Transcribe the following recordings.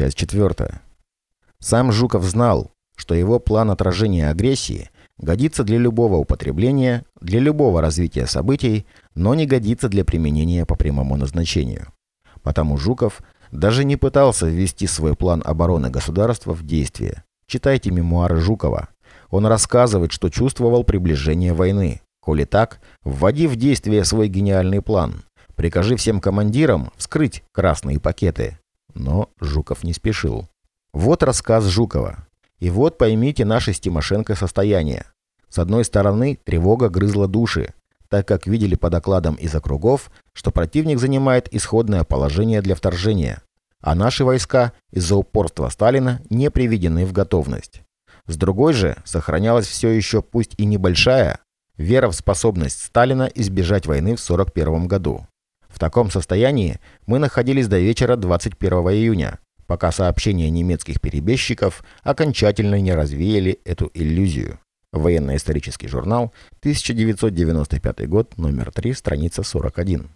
Часть четвертая. Сам Жуков знал, что его план отражения агрессии годится для любого употребления, для любого развития событий, но не годится для применения по прямому назначению. Потому Жуков даже не пытался ввести свой план обороны государства в действие. Читайте мемуары Жукова. Он рассказывает, что чувствовал приближение войны. Коли так, вводи в действие свой гениальный план. Прикажи всем командирам вскрыть красные пакеты. Но Жуков не спешил. Вот рассказ Жукова. И вот поймите наше с Тимошенко состояние. С одной стороны, тревога грызла души, так как видели по докладам из округов, что противник занимает исходное положение для вторжения, а наши войска из-за упорства Сталина не приведены в готовность. С другой же, сохранялась все еще, пусть и небольшая, вера в способность Сталина избежать войны в 1941 году. Таком состоянии мы находились до вечера 21 июня, пока сообщения немецких перебежчиков окончательно не развеяли эту иллюзию. Военно-исторический журнал, 1995 год, номер 3, страница 41.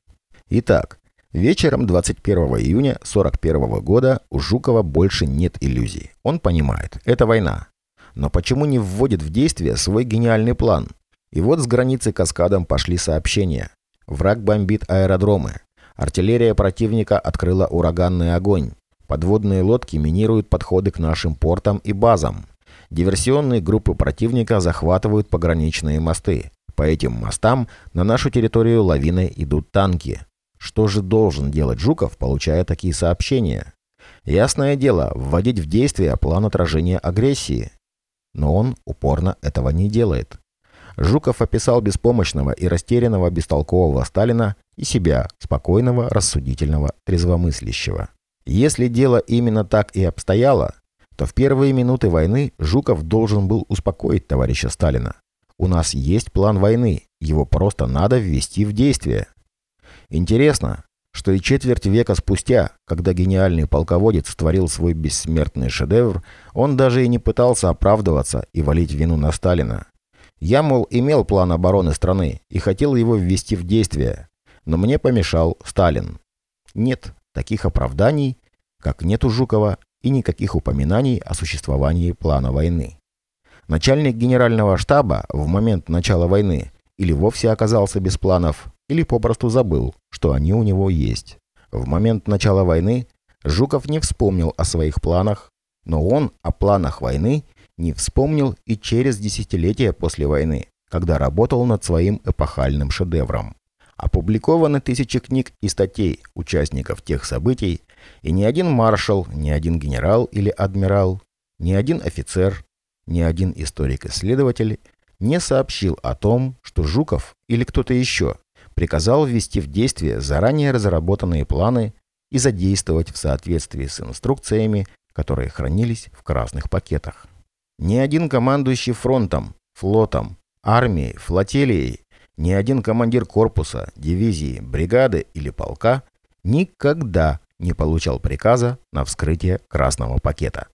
Итак, вечером 21 июня 1941 года у Жукова больше нет иллюзий. Он понимает, это война. Но почему не вводит в действие свой гениальный план? И вот с границы каскадом пошли сообщения. Враг бомбит аэродромы. Артиллерия противника открыла ураганный огонь. Подводные лодки минируют подходы к нашим портам и базам. Диверсионные группы противника захватывают пограничные мосты. По этим мостам на нашу территорию лавиной идут танки. Что же должен делать Жуков, получая такие сообщения? Ясное дело, вводить в действие план отражения агрессии. Но он упорно этого не делает. Жуков описал беспомощного и растерянного бестолкового Сталина и себя, спокойного, рассудительного, трезвомыслящего. Если дело именно так и обстояло, то в первые минуты войны Жуков должен был успокоить товарища Сталина. У нас есть план войны, его просто надо ввести в действие. Интересно, что и четверть века спустя, когда гениальный полководец творил свой бессмертный шедевр, он даже и не пытался оправдываться и валить вину на Сталина. Я, мол, имел план обороны страны и хотел его ввести в действие, но мне помешал Сталин. Нет, Таких оправданий, как нет у Жукова, и никаких упоминаний о существовании плана войны. Начальник генерального штаба в момент начала войны или вовсе оказался без планов, или попросту забыл, что они у него есть. В момент начала войны Жуков не вспомнил о своих планах, но он о планах войны не вспомнил и через десятилетия после войны, когда работал над своим эпохальным шедевром. Опубликованы тысячи книг и статей участников тех событий, и ни один маршал, ни один генерал или адмирал, ни один офицер, ни один историк-исследователь не сообщил о том, что Жуков или кто-то еще приказал ввести в действие заранее разработанные планы и задействовать в соответствии с инструкциями, которые хранились в красных пакетах. Ни один командующий фронтом, флотом, армией, флотилией ни один командир корпуса, дивизии, бригады или полка никогда не получал приказа на вскрытие красного пакета.